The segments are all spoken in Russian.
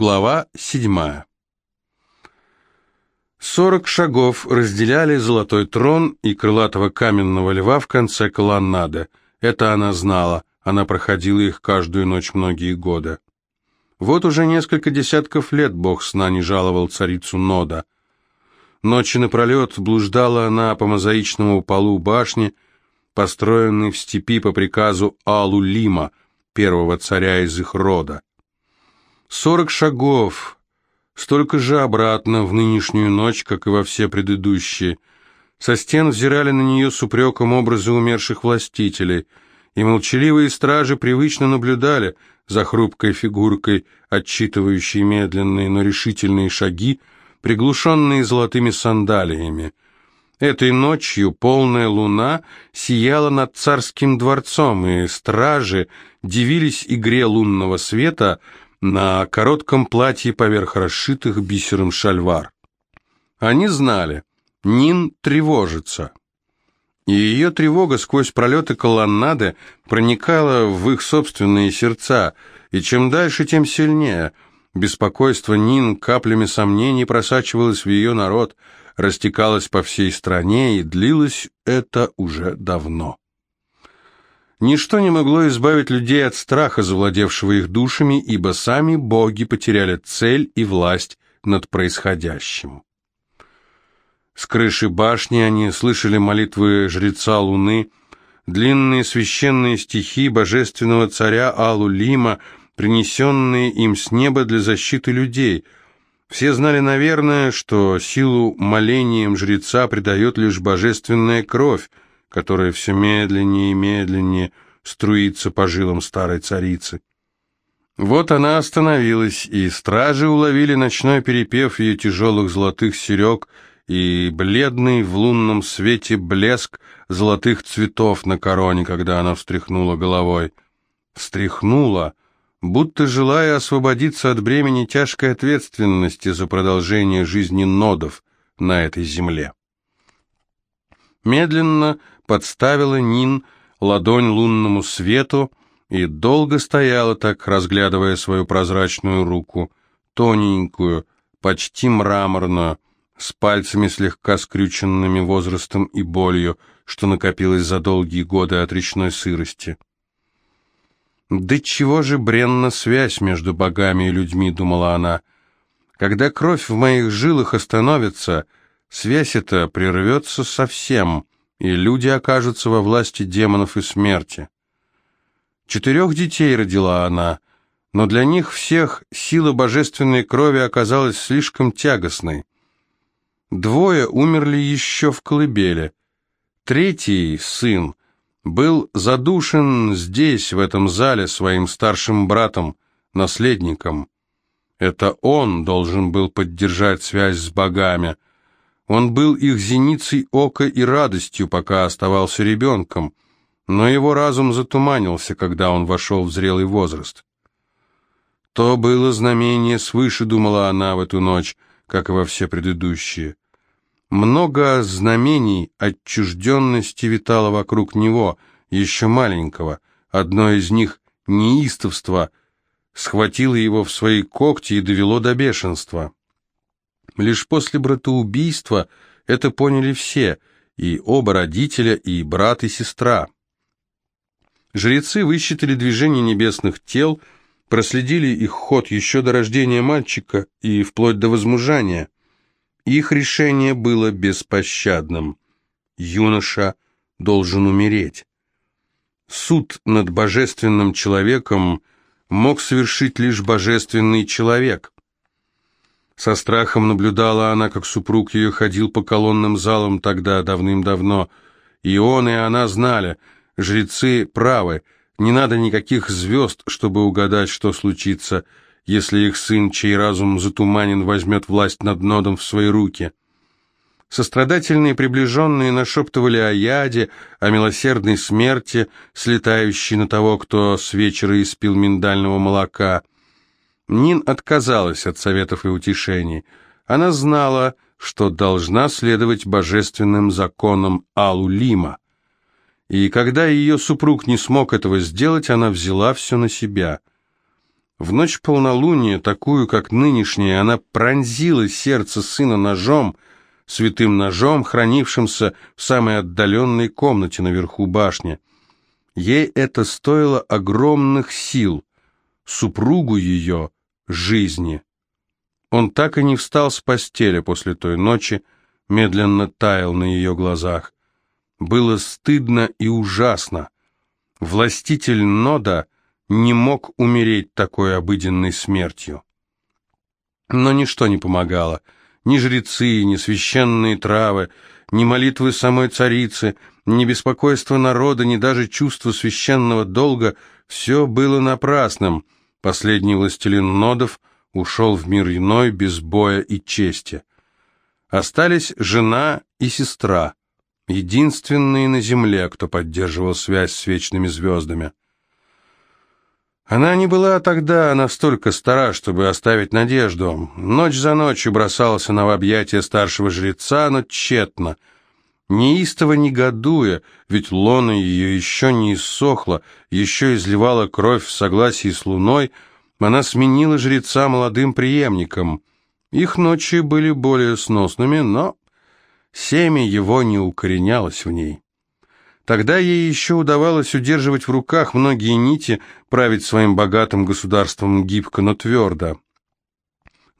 Глава седьмая. Сорок шагов разделяли золотой трон и крылатого каменного льва в конце колоннады. Это она знала, она проходила их каждую ночь многие годы. Вот уже несколько десятков лет бог сна не жаловал царицу Нода. Ночи напролет блуждала она по мозаичному полу башни, построенной в степи по приказу Алу-Лима, первого царя из их рода. Сорок шагов, столько же обратно в нынешнюю ночь, как и во все предыдущие. Со стен взирали на нее с упреком образы умерших властителей, и молчаливые стражи привычно наблюдали за хрупкой фигуркой, отчитывающей медленные, но решительные шаги, приглушенные золотыми сандалиями. Этой ночью полная луна сияла над царским дворцом, и стражи дивились игре лунного света, на коротком платье поверх расшитых бисером шальвар. Они знали, Нин тревожится. И ее тревога сквозь пролеты колоннады проникала в их собственные сердца, и чем дальше, тем сильнее. Беспокойство Нин каплями сомнений просачивалось в ее народ, растекалось по всей стране, и длилось это уже давно. Ничто не могло избавить людей от страха, завладевшего их душами, ибо сами боги потеряли цель и власть над происходящим. С крыши башни они слышали молитвы жреца Луны, длинные священные стихи божественного царя Алу-Лима, принесенные им с неба для защиты людей. Все знали, наверное, что силу молениям жреца придает лишь божественная кровь, которая все медленнее и медленнее струится по жилам старой царицы. Вот она остановилась, и стражи уловили ночной перепев ее тяжелых золотых серег и бледный в лунном свете блеск золотых цветов на короне, когда она встряхнула головой. Встряхнула, будто желая освободиться от бремени тяжкой ответственности за продолжение жизни нодов на этой земле. Медленно подставила Нин ладонь лунному свету и долго стояла так, разглядывая свою прозрачную руку, тоненькую, почти мраморную, с пальцами слегка скрюченными возрастом и болью, что накопилось за долгие годы от речной сырости. «Да чего же бренна связь между богами и людьми?» — думала она. «Когда кровь в моих жилах остановится, связь эта прервется совсем» и люди окажутся во власти демонов и смерти. Четырех детей родила она, но для них всех сила божественной крови оказалась слишком тягостной. Двое умерли еще в колыбели. Третий, сын, был задушен здесь, в этом зале, своим старшим братом, наследником. Это он должен был поддержать связь с богами – он был их зеницей ока и радостью, пока оставался ребенком, но его разум затуманился, когда он вошел в зрелый возраст. То было знамение свыше, думала она в эту ночь, как и во все предыдущие. Много знамений отчужденности витало вокруг него, еще маленького. Одно из них — неистовство — схватило его в свои когти и довело до бешенства. Лишь после братоубийства это поняли все, и оба родителя, и брат, и сестра. Жрецы высчитали движение небесных тел, проследили их ход еще до рождения мальчика и вплоть до возмужания. Их решение было беспощадным. Юноша должен умереть. Суд над божественным человеком мог совершить лишь божественный человек. Со страхом наблюдала она, как супруг ее ходил по колонным залам тогда, давным-давно. И он, и она знали, жрецы правы, не надо никаких звезд, чтобы угадать, что случится, если их сын, чей разум затуманен, возьмет власть над нодом в свои руки. Сострадательные приближенные нашептывали о яде, о милосердной смерти, слетающей на того, кто с вечера испил миндального молока — Нин отказалась от советов и утешений. Она знала, что должна следовать божественным законам Алу-Лима. И когда ее супруг не смог этого сделать, она взяла все на себя. В ночь полнолуния, такую, как нынешняя, она пронзила сердце сына ножом, святым ножом, хранившимся в самой отдаленной комнате наверху башни. Ей это стоило огромных сил, супругу ее — жизни. Он так и не встал с постели после той ночи, медленно таял на ее глазах. Было стыдно и ужасно. Властитель Нода не мог умереть такой обыденной смертью. Но ничто не помогало. Ни жрецы, ни священные травы, ни молитвы самой царицы, ни беспокойство народа, ни даже чувство священного долга — все было напрасным. Последний властелин Нодов ушел в мир иной без боя и чести. Остались жена и сестра, единственные на земле, кто поддерживал связь с вечными звездами. Она не была тогда настолько стара, чтобы оставить надежду. Ночь за ночью бросалась она в объятия старшего жреца, но тщетно. Неистово негодуя, ведь лона ее еще не иссохла, еще изливала кровь в согласии с луной, она сменила жреца молодым преемником. Их ночи были более сносными, но семя его не укоренялось в ней. Тогда ей еще удавалось удерживать в руках многие нити, править своим богатым государством гибко, но твердо.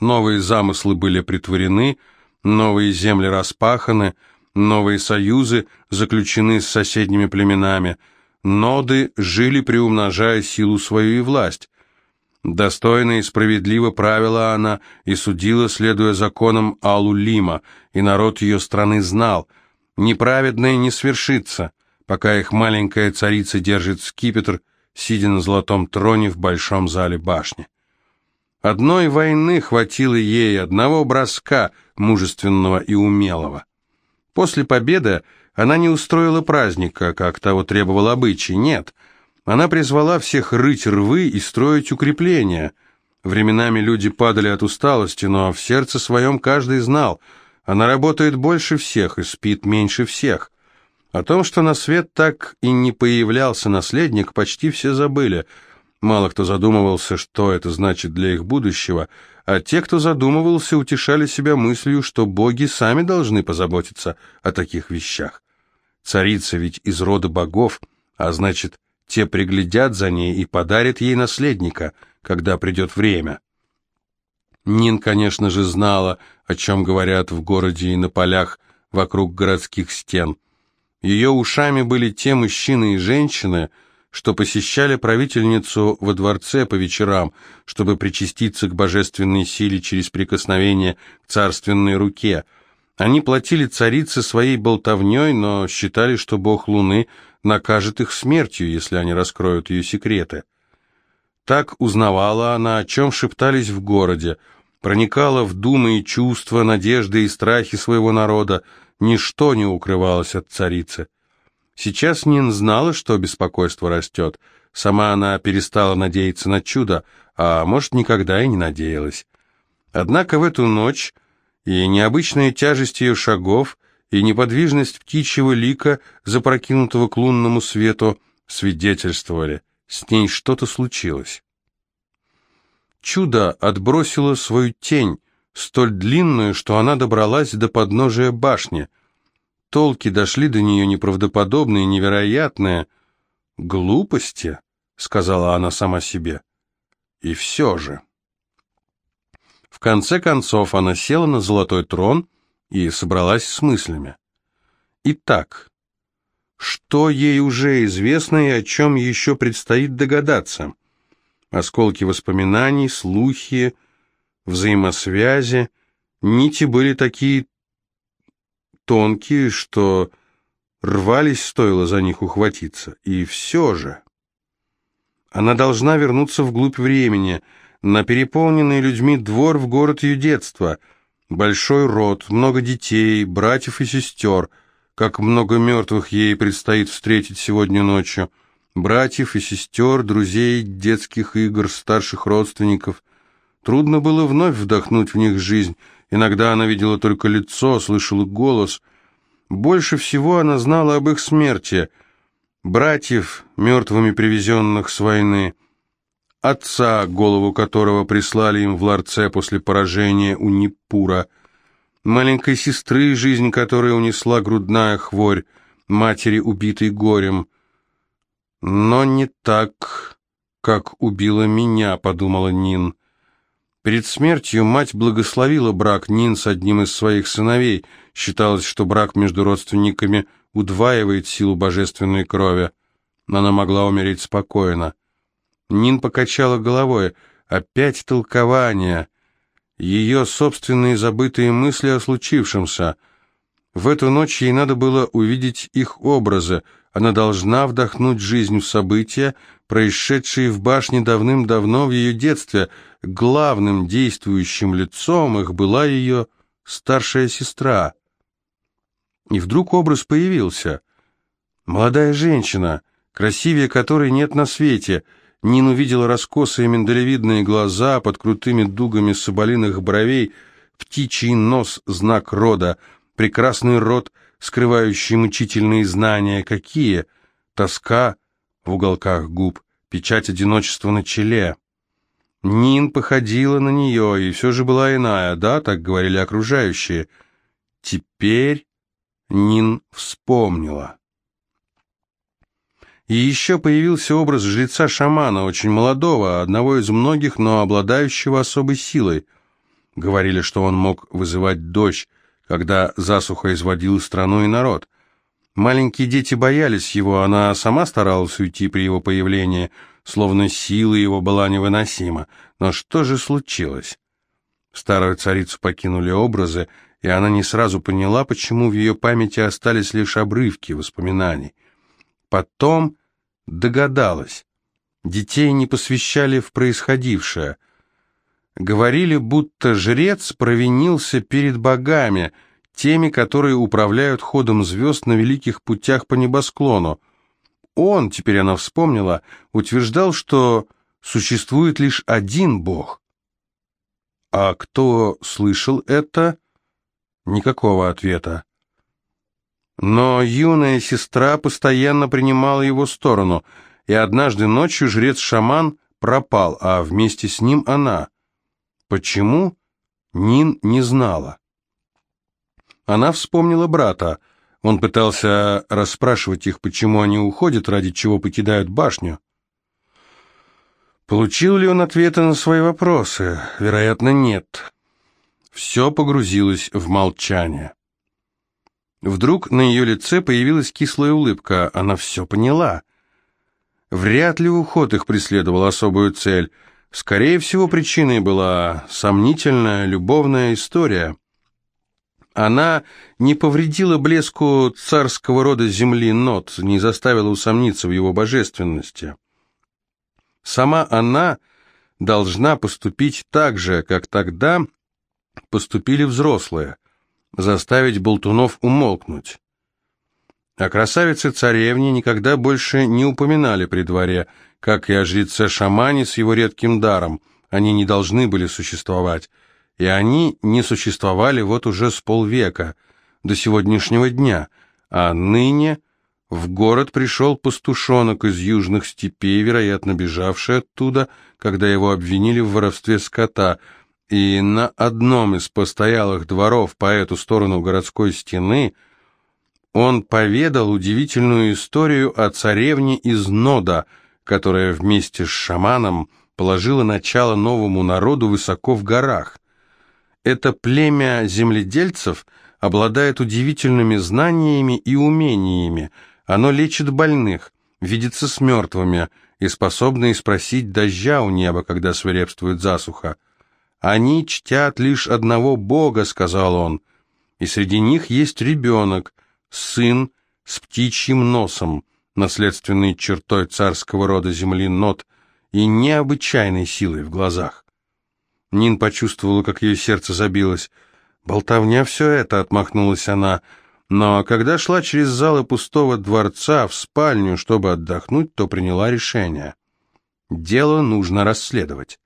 Новые замыслы были притворены, новые земли распаханы, новые союзы заключены с соседними племенами, ноды жили, приумножая силу свою и власть. Достойно и справедливо правила она и судила, следуя законам Алулима, и народ ее страны знал, неправедное не свершится, пока их маленькая царица держит скипетр, сидя на золотом троне в большом зале башни. Одной войны хватило ей, одного броска, мужественного и умелого. После победы она не устроила праздника, как того требовал обычай, нет — она призвала всех рыть рвы и строить укрепления. Временами люди падали от усталости, но в сердце своем каждый знал, она работает больше всех и спит меньше всех. О том, что на свет так и не появлялся наследник, почти все забыли. Мало кто задумывался, что это значит для их будущего, а те, кто задумывался, утешали себя мыслью, что боги сами должны позаботиться о таких вещах. Царица ведь из рода богов, а значит, те приглядят за ней и подарят ей наследника, когда придет время. Нин, конечно же, знала, о чем говорят в городе и на полях вокруг городских стен. Ее ушами были те мужчины и женщины, что посещали правительницу во дворце по вечерам, чтобы причаститься к божественной силе через прикосновение к царственной руке. Они платили царице своей болтовней, но считали, что бог Луны – накажет их смертью, если они раскроют ее секреты. Так узнавала она, о чем шептались в городе, проникала в думы и чувства, надежды и страхи своего народа, ничто не укрывалось от царицы. Сейчас Нин знала, что беспокойство растет, сама она перестала надеяться на чудо, а может, никогда и не надеялась. Однако в эту ночь и необычная тяжесть ее шагов – и неподвижность птичьего лика, запрокинутого к лунному свету, свидетельствовали, с ней что-то случилось. Чудо отбросило свою тень, столь длинную, что она добралась до подножия башни. Толки дошли до нее неправдоподобные, невероятные. «Глупости», — сказала она сама себе. «И все же». В конце концов она села на золотой трон и собралась с мыслями. Итак, что ей уже известно и о чем еще предстоит догадаться? Осколки воспоминаний, слухи, взаимосвязи, нити были такие тонкие, что рвались, стоило за них ухватиться. И все же... Она должна вернуться вглубь времени, на переполненный людьми двор в город ее детства — Большой род, много детей, братьев и сестер. Как много мертвых ей предстоит встретить сегодня ночью. Братьев и сестер, друзей, детских игр, старших родственников. Трудно было вновь вдохнуть в них жизнь. Иногда она видела только лицо, слышала голос. Больше всего она знала об их смерти. Братьев, мертвыми привезенных с войны. отца, голову которого прислали им в ларце после поражения у Ниппура, маленькой сестры, жизнь которой унесла грудная хворь, матери, убитой горем. Но не так, как убила меня, подумала Нин. Перед смертью мать благословила брак Нин с одним из своих сыновей. Считалось, что брак между родственниками удваивает силу божественной крови. Она могла умереть спокойно. Нин покачала головой. Опять толкование. Ее собственные забытые мысли о случившемся. В эту ночь ей надо было увидеть их образы. Она должна вдохнуть жизнь в события, происшедшие в башне давным-давно в ее детстве. Главным действующим лицом их была ее старшая сестра. И вдруг образ появился. Молодая женщина, красивее которой нет на свете — Нин увидела раскосые миндалевидные глаза под крутыми дугами соболиных бровей, птичий нос — знак рода, прекрасный рот, скрывающий мучительные знания. Какие? Тоска в уголках губ, печать одиночества на челе. Нин походила на нее, и все же была иная, да, так говорили окружающие. Теперь Нин вспомнила. И еще появился образ жреца-шамана, очень молодого, одного из многих, но обладающего особой силой. Говорили, что он мог вызывать дождь, когда засуха изводила страну и народ. Маленькие дети боялись его, она сама старалась уйти при его появлении, словно сила его была невыносима. Но что же случилось? Старую царицу покинули образы, и она не сразу поняла, почему в ее памяти остались лишь обрывки воспоминаний. Потом догадалась. Детей не посвящали в происходившее. Говорили, будто жрец провинился перед богами, теми, которые управляют ходом звезд на великих путях по небосклону. Он, теперь она вспомнила, утверждал, что существует лишь один бог. А кто слышал это? Никакого ответа. Но юная сестра постоянно принимала его сторону, и однажды ночью жрец-шаман пропал, а вместе с ним она. Почему? Нин не знала. Она вспомнила брата. Он пытался расспрашивать их, почему они уходят, ради чего покидают башню. Получил ли он ответы на свои вопросы? Вероятно, нет. Все погрузилось в молчание. Вдруг на ее лице появилась кислая улыбка. Она все поняла. Вряд ли уход их преследовал особую цель. Скорее всего, причиной была сомнительная любовная история. Она не повредила блеску царского рода земли нот, не заставила усомниться в его божественности. Сама она должна поступить так же, как тогда поступили взрослые – заставить болтунов умолкнуть. О красавице-царевне никогда больше не упоминали при дворе, как и о жреце-шамане с его редким даром. Они не должны были существовать. И они не существовали вот уже с полвека, до сегодняшнего дня. А ныне в город пришел пастушонок из южных степей, вероятно, бежавший оттуда, когда его обвинили в воровстве скота – и на одном из постоялых дворов по эту сторону городской стены он поведал удивительную историю о царевне из Нода, которая вместе с шаманом положила начало новому народу высоко в горах. Это племя земледельцев обладает удивительными знаниями и умениями. Оно лечит больных, видится с мертвыми и способно спросить дождя у неба, когда свирепствует засуха. «Они чтят лишь одного Бога», — сказал он, — «и среди них есть ребенок, сын с птичьим носом, наследственной чертой царского рода земли нот и необычайной силой в глазах». Нин почувствовала, как ее сердце забилось. «Болтовня все это», — отмахнулась она, — но когда шла через залы пустого дворца в спальню, чтобы отдохнуть, то приняла решение. Дело нужно расследовать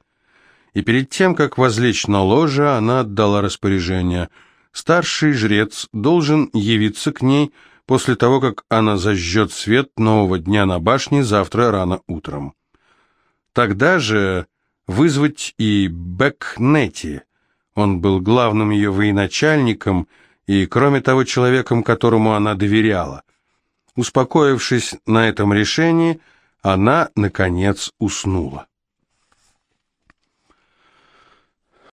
и перед тем, как возлечь на ложе, она отдала распоряжение. Старший жрец должен явиться к ней после того, как она зажжет свет нового дня на башне завтра рано утром. Тогда же вызвать и Бекнети. Он был главным ее военачальником и, кроме того, человеком, которому она доверяла. Успокоившись на этом решении, она, наконец, уснула.